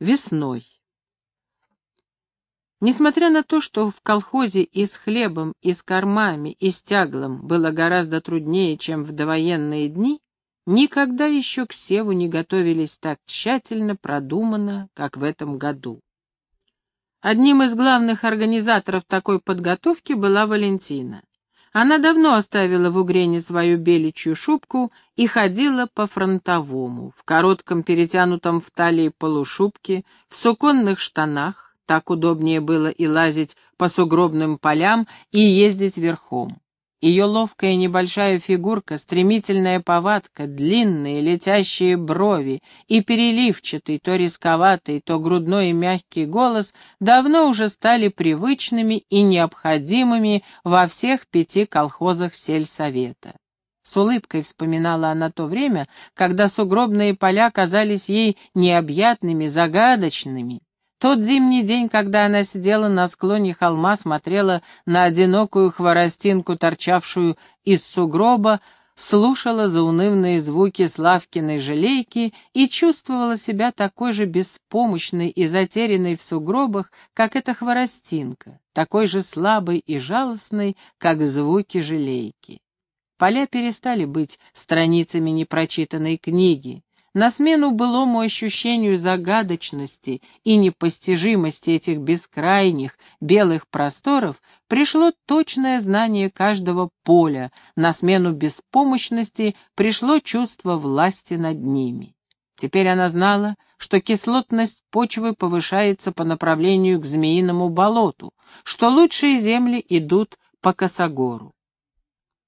Весной. Несмотря на то, что в колхозе и с хлебом, и с кормами, и с тяглом было гораздо труднее, чем в довоенные дни, никогда еще к севу не готовились так тщательно, продуманно, как в этом году. Одним из главных организаторов такой подготовки была Валентина. Она давно оставила в Угрене свою беличью шубку и ходила по фронтовому, в коротком перетянутом в талии полушубке, в суконных штанах, так удобнее было и лазить по сугробным полям, и ездить верхом. Ее ловкая небольшая фигурка, стремительная повадка, длинные летящие брови и переливчатый, то рисковатый, то грудной и мягкий голос давно уже стали привычными и необходимыми во всех пяти колхозах сельсовета. С улыбкой вспоминала она то время, когда сугробные поля казались ей необъятными, загадочными, тот зимний день, когда она сидела на склоне холма, смотрела на одинокую хворостинку, торчавшую из сугроба, слушала заунывные звуки Славкиной желейки и чувствовала себя такой же беспомощной и затерянной в сугробах, как эта хворостинка, такой же слабой и жалостной, как звуки желейки. Поля перестали быть страницами непрочитанной книги, на смену былому ощущению загадочности и непостижимости этих бескрайних белых просторов пришло точное знание каждого поля, на смену беспомощности пришло чувство власти над ними. Теперь она знала, что кислотность почвы повышается по направлению к Змеиному болоту, что лучшие земли идут по Косогору.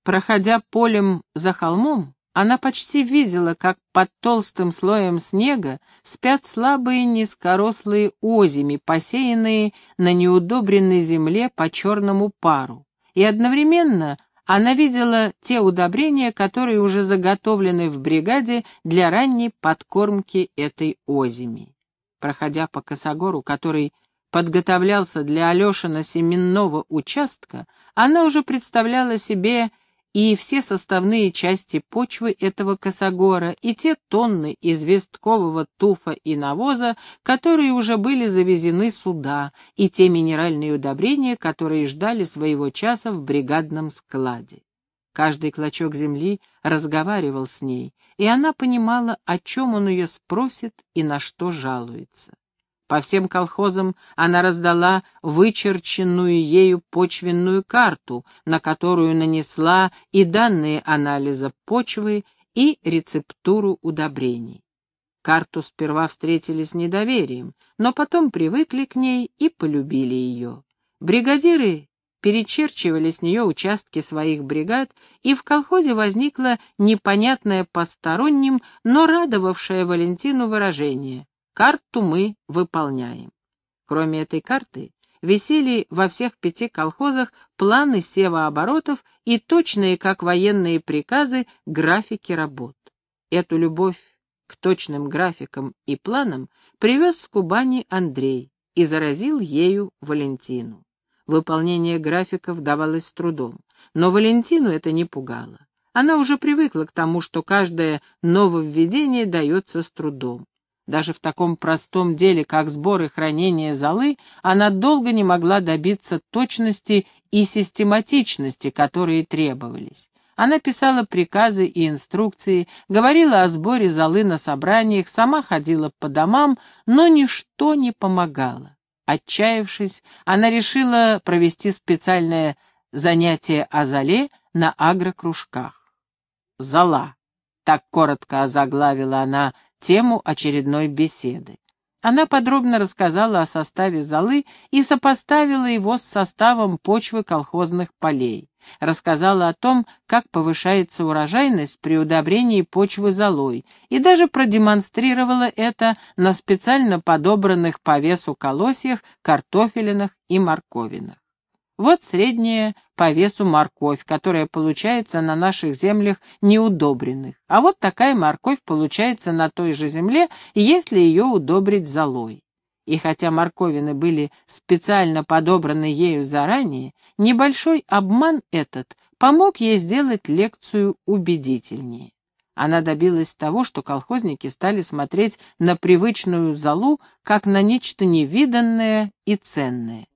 Проходя полем за холмом, она почти видела, как под толстым слоем снега спят слабые низкорослые озими, посеянные на неудобренной земле по черному пару. И одновременно она видела те удобрения, которые уже заготовлены в бригаде для ранней подкормки этой озими. Проходя по косогору, который подготовлялся для Алешина семенного участка, она уже представляла себе и все составные части почвы этого косогора, и те тонны известкового туфа и навоза, которые уже были завезены сюда, и те минеральные удобрения, которые ждали своего часа в бригадном складе. Каждый клочок земли разговаривал с ней, и она понимала, о чем он ее спросит и на что жалуется. По всем колхозам она раздала вычерченную ею почвенную карту, на которую нанесла и данные анализа почвы, и рецептуру удобрений. Карту сперва встретили с недоверием, но потом привыкли к ней и полюбили ее. Бригадиры перечерчивали с нее участки своих бригад, и в колхозе возникло непонятное посторонним, но радовавшее Валентину выражение Карту мы выполняем. Кроме этой карты, висели во всех пяти колхозах планы севооборотов и точные, как военные приказы, графики работ. Эту любовь к точным графикам и планам привез с Кубани Андрей и заразил ею Валентину. Выполнение графиков давалось трудом, но Валентину это не пугало. Она уже привыкла к тому, что каждое нововведение дается с трудом. Даже в таком простом деле, как сбор и хранение золы, она долго не могла добиться точности и систематичности, которые требовались. Она писала приказы и инструкции, говорила о сборе золы на собраниях, сама ходила по домам, но ничто не помогало. Отчаявшись, она решила провести специальное занятие о золе на агрокружках. «Зола», — так коротко озаглавила она тему очередной беседы. Она подробно рассказала о составе золы и сопоставила его с составом почвы колхозных полей. Рассказала о том, как повышается урожайность при удобрении почвы золой, и даже продемонстрировала это на специально подобранных по весу колосьях, картофелинах и морковинах. Вот средняя по весу морковь, которая получается на наших землях неудобренных. А вот такая морковь получается на той же земле, если ее удобрить золой. И хотя морковины были специально подобраны ею заранее, небольшой обман этот помог ей сделать лекцию убедительнее. Она добилась того, что колхозники стали смотреть на привычную залу как на нечто невиданное и ценное.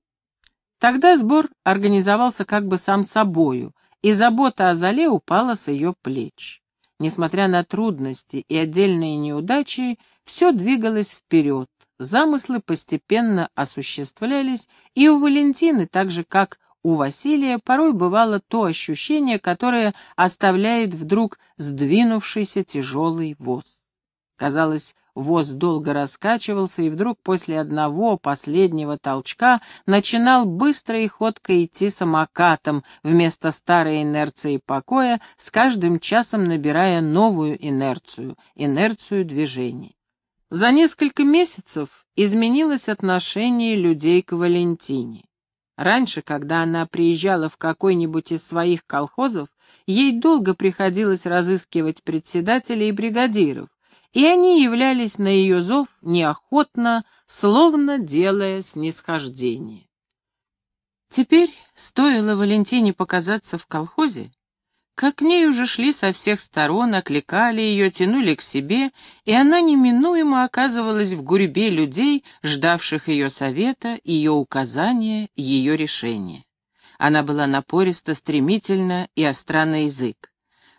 Тогда сбор организовался как бы сам собою, и забота о зале упала с ее плеч. Несмотря на трудности и отдельные неудачи, все двигалось вперед, замыслы постепенно осуществлялись, и у Валентины, так же как у Василия, порой бывало то ощущение, которое оставляет вдруг сдвинувшийся тяжелый воз. Казалось, воз долго раскачивался, и вдруг после одного последнего толчка начинал быстро и ходко идти самокатом, вместо старой инерции покоя, с каждым часом набирая новую инерцию, инерцию движения. За несколько месяцев изменилось отношение людей к Валентине. Раньше, когда она приезжала в какой-нибудь из своих колхозов, ей долго приходилось разыскивать председателей и бригадиров, и они являлись на ее зов неохотно, словно делая снисхождение. Теперь, стоило Валентине показаться в колхозе, как к ней уже шли со всех сторон, окликали ее, тянули к себе, и она неминуемо оказывалась в гурьбе людей, ждавших ее совета, ее указания, ее решения. Она была напориста, стремительна и остра на язык.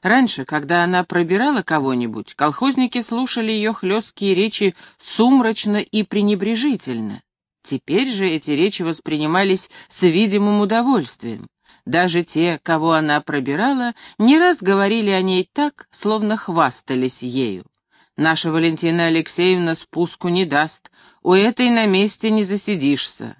Раньше, когда она пробирала кого-нибудь, колхозники слушали ее хлесткие речи сумрачно и пренебрежительно. Теперь же эти речи воспринимались с видимым удовольствием. Даже те, кого она пробирала, не раз говорили о ней так, словно хвастались ею. «Наша Валентина Алексеевна спуску не даст, у этой на месте не засидишься».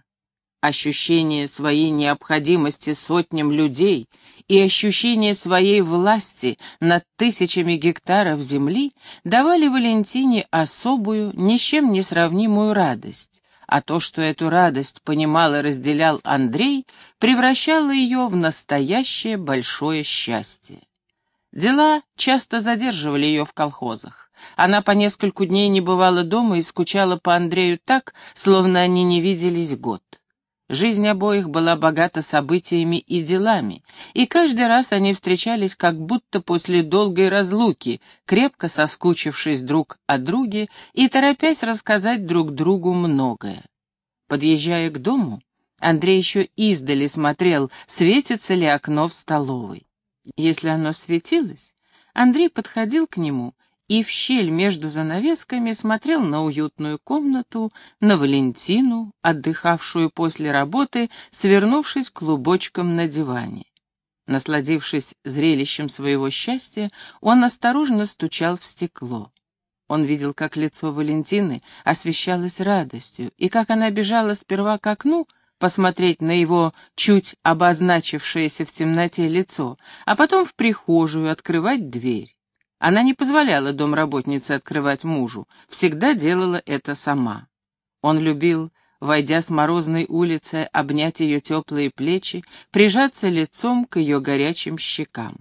Ощущение своей необходимости сотням людей и ощущение своей власти над тысячами гектаров земли давали Валентине особую, ни с чем не сравнимую радость а то, что эту радость понимал и разделял Андрей, превращало ее в настоящее большое счастье. Дела часто задерживали ее в колхозах. Она по нескольку дней не бывала дома и скучала по Андрею так, словно они не виделись год. Жизнь обоих была богата событиями и делами, и каждый раз они встречались как будто после долгой разлуки, крепко соскучившись друг о друге и торопясь рассказать друг другу многое. Подъезжая к дому, Андрей еще издали смотрел, светится ли окно в столовой. Если оно светилось, Андрей подходил к нему и в щель между занавесками смотрел на уютную комнату, на Валентину, отдыхавшую после работы, свернувшись клубочком на диване. Насладившись зрелищем своего счастья, он осторожно стучал в стекло. Он видел, как лицо Валентины освещалось радостью, и как она бежала сперва к окну, посмотреть на его чуть обозначившееся в темноте лицо, а потом в прихожую открывать дверь. Она не позволяла домработнице открывать мужу, всегда делала это сама. Он любил, войдя с морозной улицы, обнять ее теплые плечи, прижаться лицом к ее горячим щекам.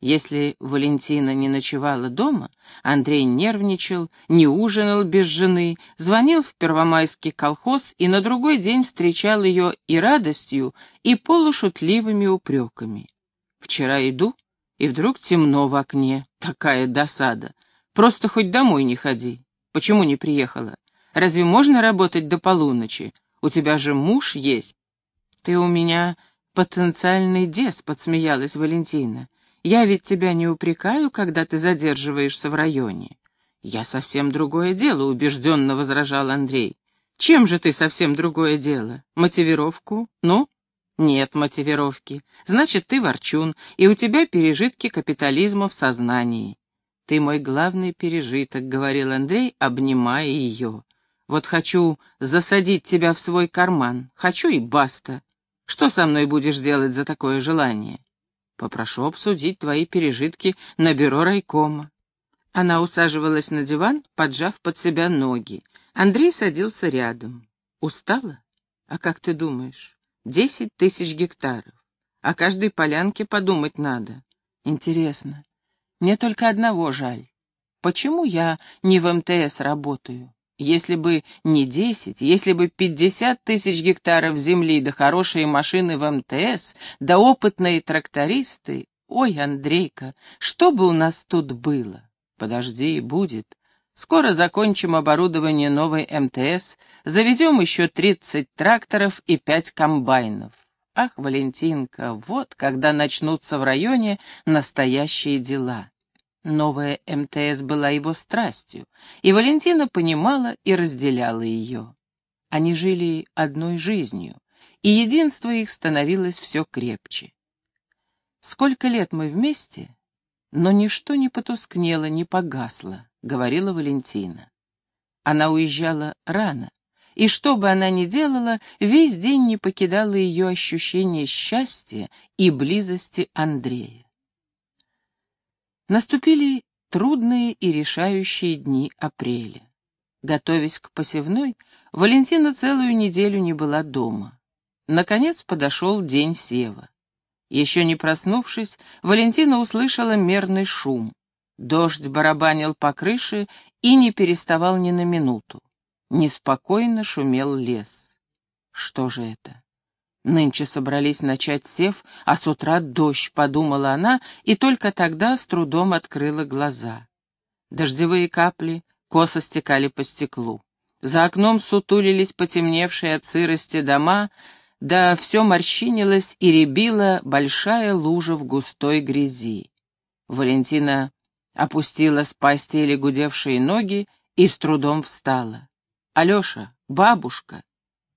Если Валентина не ночевала дома, Андрей нервничал, не ужинал без жены, звонил в Первомайский колхоз и на другой день встречал ее и радостью, и полушутливыми упреками. «Вчера иду, и вдруг темно в окне. Такая досада. Просто хоть домой не ходи. Почему не приехала? Разве можно работать до полуночи? У тебя же муж есть. Ты у меня потенциальный деспот, смеялась Валентина. Я ведь тебя не упрекаю, когда ты задерживаешься в районе. Я совсем другое дело, убежденно возражал Андрей. Чем же ты совсем другое дело? Мотивировку? Ну? Нет мотивировки. Значит, ты ворчун, и у тебя пережитки капитализма в сознании. Ты мой главный пережиток, говорил Андрей, обнимая ее. Вот хочу засадить тебя в свой карман. Хочу и баста. Что со мной будешь делать за такое желание? Попрошу обсудить твои пережитки на бюро райкома. Она усаживалась на диван, поджав под себя ноги. Андрей садился рядом. Устала? А как ты думаешь? Десять тысяч гектаров. О каждой полянке подумать надо. Интересно. Мне только одного жаль. Почему я не в МТС работаю? Если бы не десять, если бы пятьдесят тысяч гектаров земли, да хорошие машины в МТС, да опытные трактористы... Ой, Андрейка, что бы у нас тут было? Подожди, будет. Скоро закончим оборудование новой МТС, завезем еще 30 тракторов и 5 комбайнов. Ах, Валентинка, вот когда начнутся в районе настоящие дела. Новая МТС была его страстью, и Валентина понимала и разделяла ее. Они жили одной жизнью, и единство их становилось все крепче. «Сколько лет мы вместе, но ничто не потускнело, не погасло», — говорила Валентина. Она уезжала рано, и что бы она ни делала, весь день не покидало ее ощущение счастья и близости Андрея. Наступили трудные и решающие дни апреля. Готовясь к посевной, Валентина целую неделю не была дома. Наконец подошел день сева. Еще не проснувшись, Валентина услышала мерный шум. Дождь барабанил по крыше и не переставал ни на минуту. Неспокойно шумел лес. Что же это? Нынче собрались начать сев, а с утра дождь, подумала она, и только тогда с трудом открыла глаза. Дождевые капли косо стекали по стеклу. За окном сутулились потемневшие от сырости дома, да все морщинилось и рябила большая лужа в густой грязи. Валентина опустила с постели гудевшие ноги и с трудом встала. «Алеша, бабушка!»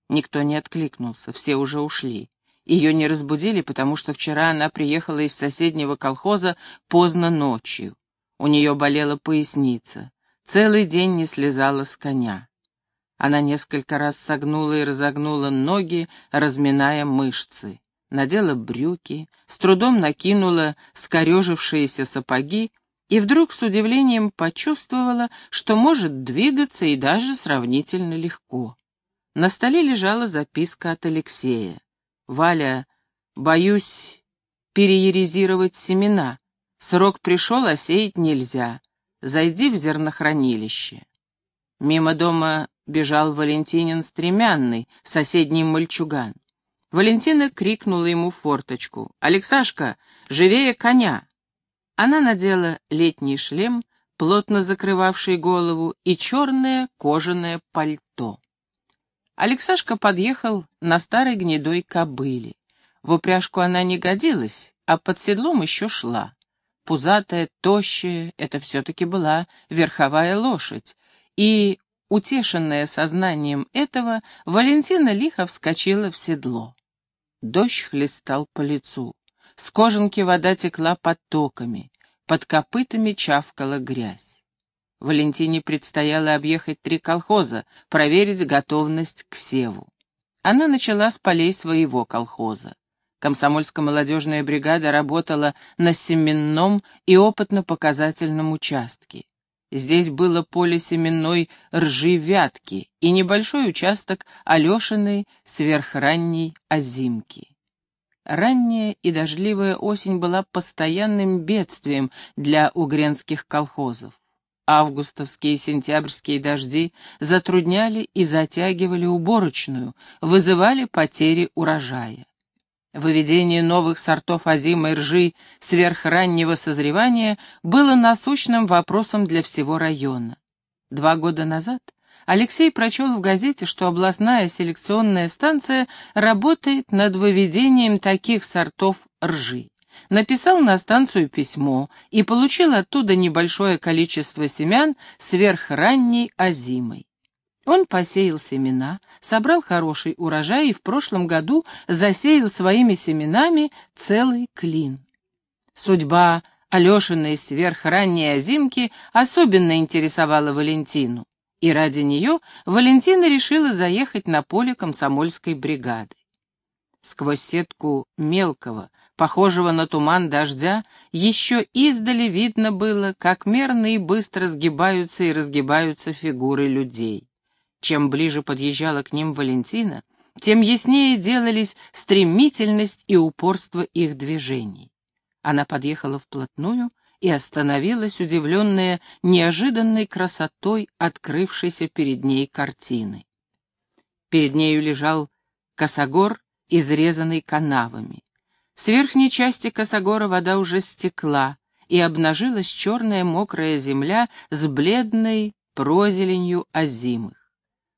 Никто не откликнулся, все уже ушли. Ее не разбудили, потому что вчера она приехала из соседнего колхоза поздно ночью. У нее болела поясница. Целый день не слезала с коня. Она несколько раз согнула и разогнула ноги, разминая мышцы. Надела брюки, с трудом накинула скорежившиеся сапоги и вдруг с удивлением почувствовала, что может двигаться и даже сравнительно легко. На столе лежала записка от Алексея. «Валя, боюсь перееризировать семена. Срок пришел, а сеять нельзя. Зайди в зернохранилище». Мимо дома бежал Валентинин Стремянный, соседний мальчуган. Валентина крикнула ему в форточку. «Алексашка, живее коня!» Она надела летний шлем, плотно закрывавший голову, и черное кожаное пальто. Алексашка подъехал на старой гнедой кобыле. В упряжку она не годилась, а под седлом еще шла. Пузатая, тощая, это все-таки была верховая лошадь, и, утешенная сознанием этого, Валентина лихо вскочила в седло. Дождь хлестал по лицу. С кожанки вода текла потоками, под копытами чавкала грязь. Валентине предстояло объехать три колхоза, проверить готовность к севу. Она начала с полей своего колхоза. Комсомольско-молодежная бригада работала на семенном и опытно-показательном участке. Здесь было поле семенной ржи-вятки и небольшой участок Алешиной сверхранней озимки. Ранняя и дождливая осень была постоянным бедствием для угренских колхозов. Августовские и сентябрьские дожди затрудняли и затягивали уборочную, вызывали потери урожая. Выведение новых сортов озимой ржи сверхраннего созревания было насущным вопросом для всего района. Два года назад Алексей прочел в газете, что областная селекционная станция работает над выведением таких сортов ржи. Написал на станцию письмо и получил оттуда небольшое количество семян сверхранней озимой. Он посеял семена, собрал хороший урожай и в прошлом году засеял своими семенами целый клин. Судьба Алешиной сверхранней озимки особенно интересовала Валентину. И ради нее Валентина решила заехать на поле комсомольской бригады. Сквозь сетку мелкого, похожего на туман дождя, еще издали видно было, как мерно и быстро сгибаются и разгибаются фигуры людей. Чем ближе подъезжала к ним Валентина, тем яснее делались стремительность и упорство их движений. Она подъехала вплотную и остановилась, удивленная неожиданной красотой открывшейся перед ней картины. Перед нею лежал косогор, изрезанный канавами. С верхней части косогора вода уже стекла, и обнажилась черная мокрая земля с бледной прозеленью озимых.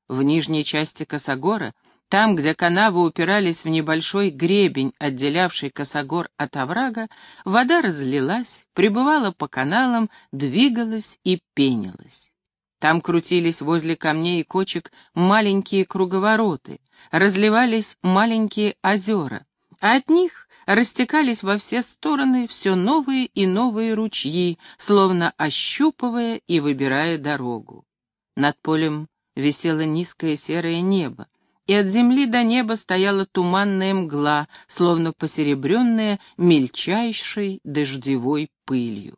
В нижней части Косогора, там, где канавы упирались в небольшой гребень, отделявший Косогор от оврага, вода разлилась, прибывала по каналам, двигалась и пенилась. Там крутились возле камней и кочек маленькие круговороты, разливались маленькие озера, а от них растекались во все стороны все новые и новые ручьи, словно ощупывая и выбирая дорогу. Над полем висело низкое серое небо, и от земли до неба стояла туманная мгла, словно посеребренная мельчайшей дождевой пылью.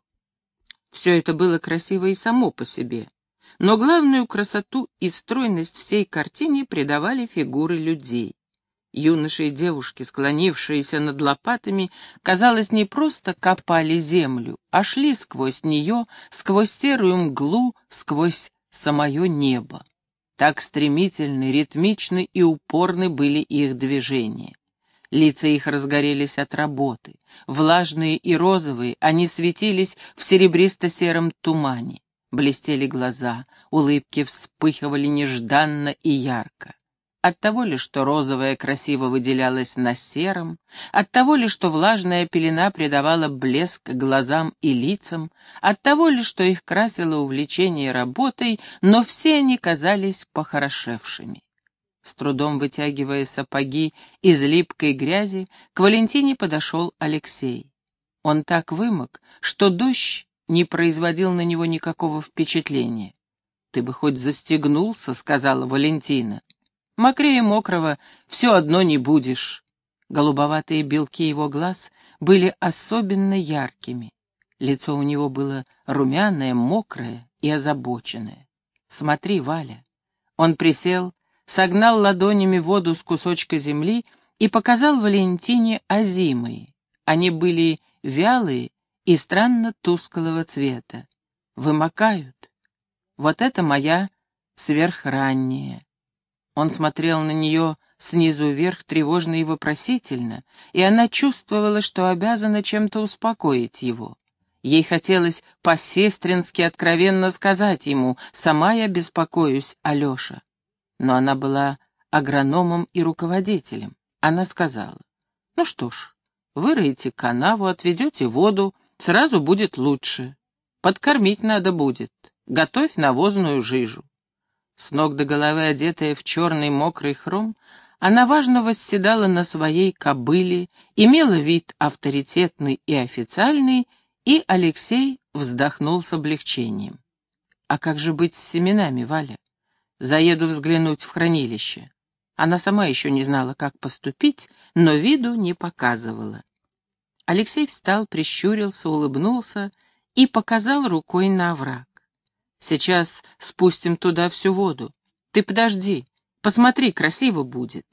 Все это было красиво и само по себе, но главную красоту и стройность всей картине придавали фигуры людей. Юноши и девушки, склонившиеся над лопатами, казалось, не просто копали землю, а шли сквозь нее, сквозь серую мглу, сквозь самое небо. Так стремительны, ритмичны и упорны были их движения. Лица их разгорелись от работы. Влажные и розовые, они светились в серебристо-сером тумане. Блестели глаза, улыбки вспыхивали нежданно и ярко. От того ли, что розовая красиво выделялась на сером, от того ли, что влажная пелена придавала блеск глазам и лицам, от того ли, что их красило увлечение работой, но все они казались похорошевшими. С трудом вытягивая сапоги из липкой грязи, к Валентине подошел Алексей. Он так вымок, что дождь не производил на него никакого впечатления. «Ты бы хоть застегнулся», — сказала Валентина. Мокрее мокрого все одно не будешь. Голубоватые белки его глаз были особенно яркими. Лицо у него было румяное, мокрое и озабоченное. «Смотри, Валя». Он присел, согнал ладонями воду с кусочка земли и показал Валентине озимые. Они были вялые и странно тусклого цвета. Вымокают. Вот это моя сверхранняя. Он смотрел на нее снизу вверх тревожно и вопросительно, и она чувствовала, что обязана чем-то успокоить его. Ей хотелось по-сестрински откровенно сказать ему «Сама я беспокоюсь, Алеша». Но она была агрономом и руководителем. Она сказала «Ну что ж, выроете канаву, отведете воду, сразу будет лучше. Подкормить надо будет, готовь навозную жижу». С ног до головы одетая в черный мокрый хром, она важно восседала на своей кобыле, имела вид авторитетный и официальный, и Алексей вздохнул с облегчением. «А как же быть с семенами, Валя? Заеду взглянуть в хранилище». Она сама еще не знала, как поступить, но виду не показывала. Алексей встал, прищурился, улыбнулся и показал рукой на овраг. Сейчас спустим туда всю воду. Ты подожди, посмотри, красиво будет.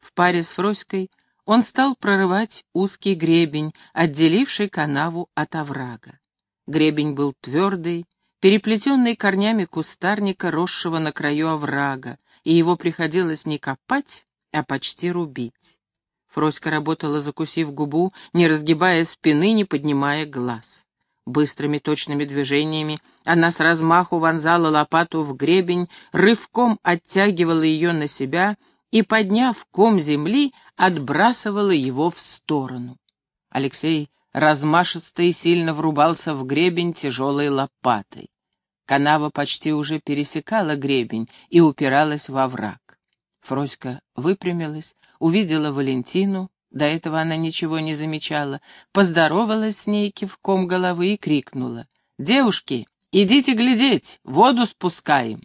В паре с Фроськой он стал прорывать узкий гребень, отделивший канаву от оврага. Гребень был твердый, переплетенный корнями кустарника, росшего на краю оврага, и его приходилось не копать, а почти рубить. Фроська работала, закусив губу, не разгибая спины, не поднимая глаз. Быстрыми точными движениями она с размаху вонзала лопату в гребень, рывком оттягивала ее на себя и, подняв ком земли, отбрасывала его в сторону. Алексей размашисто и сильно врубался в гребень тяжелой лопатой. Канава почти уже пересекала гребень и упиралась во враг. Фроська выпрямилась, увидела Валентину, до этого она ничего не замечала, поздоровалась с ней кивком головы и крикнула. «Девушки, идите глядеть, воду спускаем!»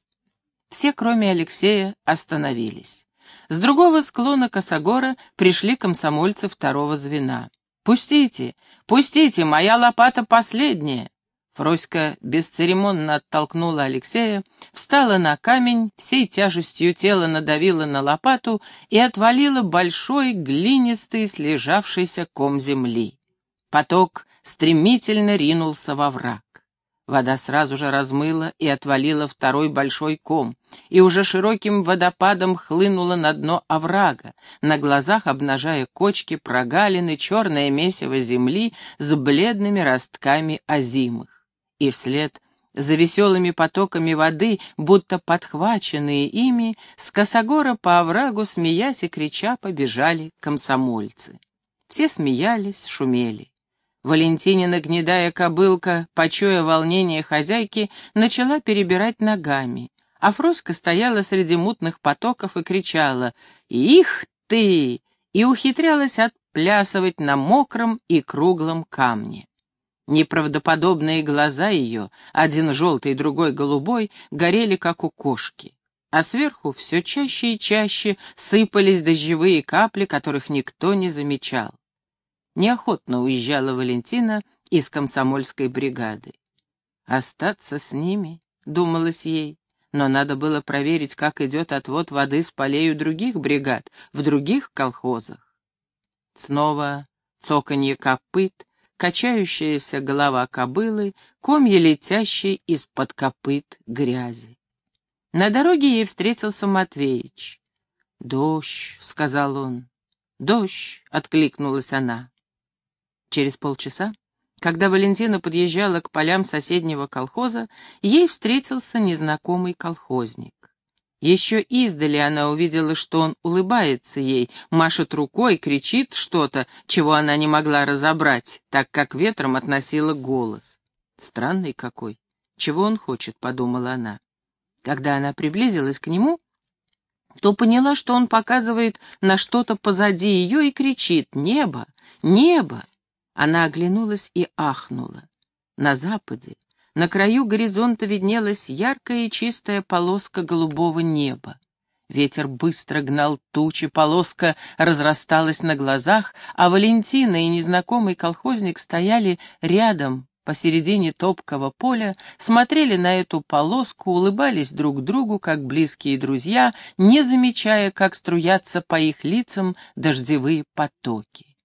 Все, кроме Алексея, остановились. С другого склона Косогора пришли комсомольцы второго звена. «Пустите, пустите, моя лопата последняя!» Фроська бесцеремонно оттолкнула Алексея, встала на камень, всей тяжестью тела надавила на лопату и отвалила большой глинистый слежавшийся ком земли. Поток стремительно ринулся во враг. Вода сразу же размыла и отвалила второй большой ком. и уже широким водопадом хлынула на дно оврага, на глазах обнажая кочки, прогалины, черное месиво земли с бледными ростками озимых. И вслед за веселыми потоками воды, будто подхваченные ими, с косогора по оврагу, смеясь и крича, побежали комсомольцы. Все смеялись, шумели. Валентинина гнедая кобылка, почуя волнение хозяйки, начала перебирать ногами, а Фроска стояла среди мутных потоков и кричала «Их ты!» и ухитрялась отплясывать на мокром и круглом камне. Неправдоподобные глаза ее, один желтый, другой голубой, горели, как у кошки. А сверху все чаще и чаще сыпались дождевые капли, которых никто не замечал. Неохотно уезжала Валентина из комсомольской бригады. «Остаться с ними?» — думалось ей. Но надо было проверить, как идет отвод воды с полей у других бригад, в других колхозах. Снова цоканье копыт, качающаяся голова кобылы, комья летящей из-под копыт грязи. На дороге ей встретился Матвеич. «Дождь», — сказал он. «Дождь», — откликнулась она. Через полчаса, когда Валентина подъезжала к полям соседнего колхоза, ей встретился незнакомый колхозник. Еще издали она увидела, что он улыбается ей, машет рукой, кричит что-то, чего она не могла разобрать, так как ветром относила голос. Странный какой. Чего он хочет, подумала она. Когда она приблизилась к нему, то поняла, что он показывает на что-то позади ее и кричит «Небо! Небо!». Она оглянулась и ахнула. На западе, на краю горизонта виднелась яркая и чистая полоска голубого неба. Ветер быстро гнал тучи, полоска разрасталась на глазах, а Валентина и незнакомый колхозник стояли рядом, посередине топкого поля, смотрели на эту полоску, улыбались друг другу, как близкие друзья, не замечая, как струятся по их лицам дождевые потоки.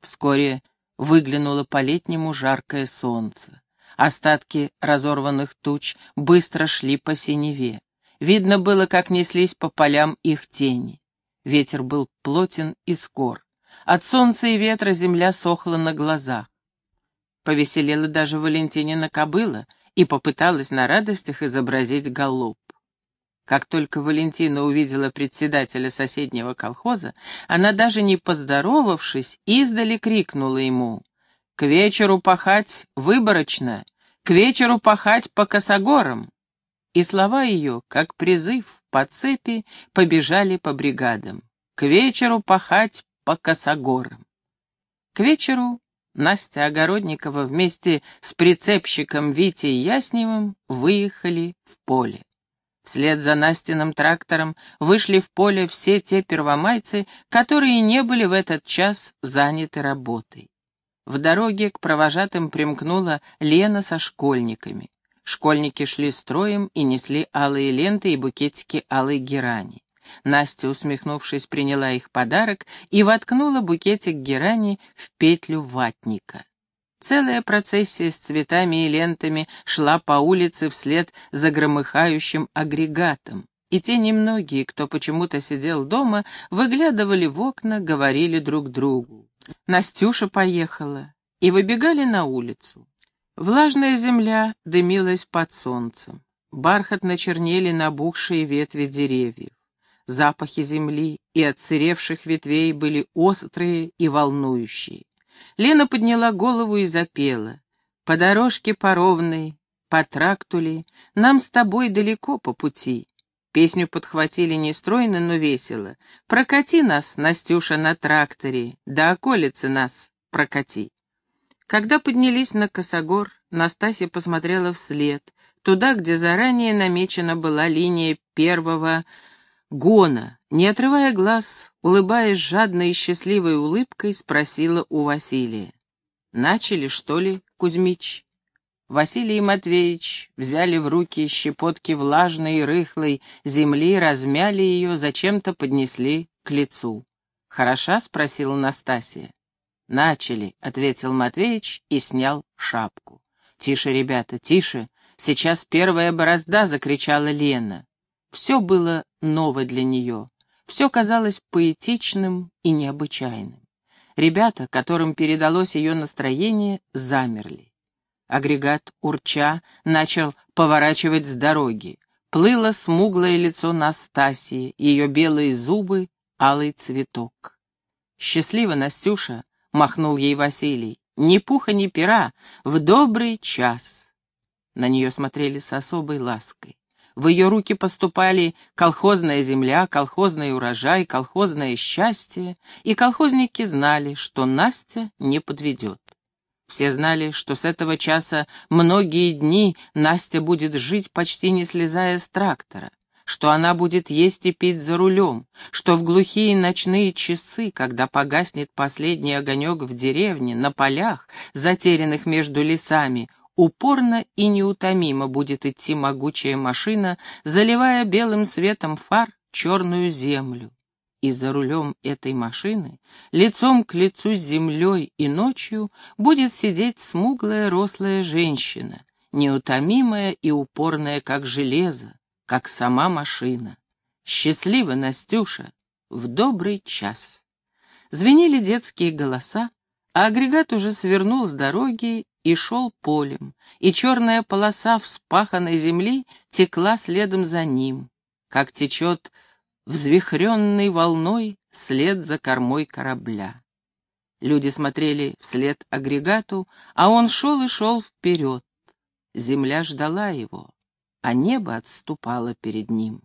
Вскоре выглянуло по-летнему жаркое солнце. Остатки разорванных туч быстро шли по синеве. Видно было, как неслись по полям их тени. Ветер был плотен и скор. От солнца и ветра земля сохла на глазах. Повеселела даже Валентинина кобыла и попыталась на радостях изобразить галоп. Как только Валентина увидела председателя соседнего колхоза, она, даже не поздоровавшись, издали крикнула ему «К вечеру пахать выборочно, к вечеру пахать по косогорам!» И слова ее, как призыв по цепи, побежали по бригадам. «К вечеру пахать по косогорам!» К вечеру Настя Огородникова вместе с прицепщиком Витей Ясневым выехали в поле. Вслед за Настиным трактором вышли в поле все те первомайцы, которые не были в этот час заняты работой. В дороге к провожатым примкнула Лена со школьниками. Школьники шли строем и несли алые ленты и букетики алой герани. Настя, усмехнувшись, приняла их подарок и воткнула букетик герани в петлю ватника. Целая процессия с цветами и лентами шла по улице вслед за громыхающим агрегатом. И те немногие, кто почему-то сидел дома, выглядывали в окна, говорили друг другу. Настюша поехала, и выбегали на улицу. Влажная земля дымилась под солнцем. Бархатно чернели набухшие ветви деревьев. Запахи земли и отсыревших ветвей были острые и волнующие. Лена подняла голову и запела. «По дорожке поровной, по трактуле, нам с тобой далеко по пути». Песню подхватили нестройно, но весело. «Прокати нас, Настюша, на тракторе, да околицы нас прокати». Когда поднялись на косогор, Настасья посмотрела вслед, туда, где заранее намечена была линия первого Гона, не отрывая глаз, улыбаясь жадной и счастливой улыбкой, спросила у Василия. «Начали, что ли, Кузьмич?» Василий Матвеевич взяли в руки щепотки влажной и рыхлой земли, размяли ее, зачем-то поднесли к лицу. «Хороша?» — спросила Настасья. «Начали», — ответил Матвеич и снял шапку. «Тише, ребята, тише! Сейчас первая борозда!» — закричала Лена. Все было ново для нее, все казалось поэтичным и необычайным. Ребята, которым передалось ее настроение, замерли. Агрегат, урча, начал поворачивать с дороги. Плыло смуглое лицо Настасии, ее белые зубы, алый цветок. «Счастливо, Настюша!» — махнул ей Василий. «Ни пуха, ни пера, в добрый час!» На нее смотрели с особой лаской. В ее руки поступали колхозная земля, колхозный урожай, колхозное счастье, и колхозники знали, что Настя не подведет. Все знали, что с этого часа многие дни Настя будет жить, почти не слезая с трактора, что она будет есть и пить за рулем, что в глухие ночные часы, когда погаснет последний огонек в деревне, на полях, затерянных между лесами, упорно и неутомимо будет идти могучая машина, заливая белым светом фар черную землю. И за рулем этой машины, лицом к лицу с землей и ночью, будет сидеть смуглая рослая женщина, неутомимая и упорная, как железо, как сама машина. Счастлива, Настюша, в добрый час. Звенели детские голоса, а агрегат уже свернул с дороги и шел полем, и черная полоса вспаханной земли текла следом за ним, как течет взвихренной волной след за кормой корабля. Люди смотрели вслед агрегату, а он шел и шел вперед. Земля ждала его, а небо отступало перед ним.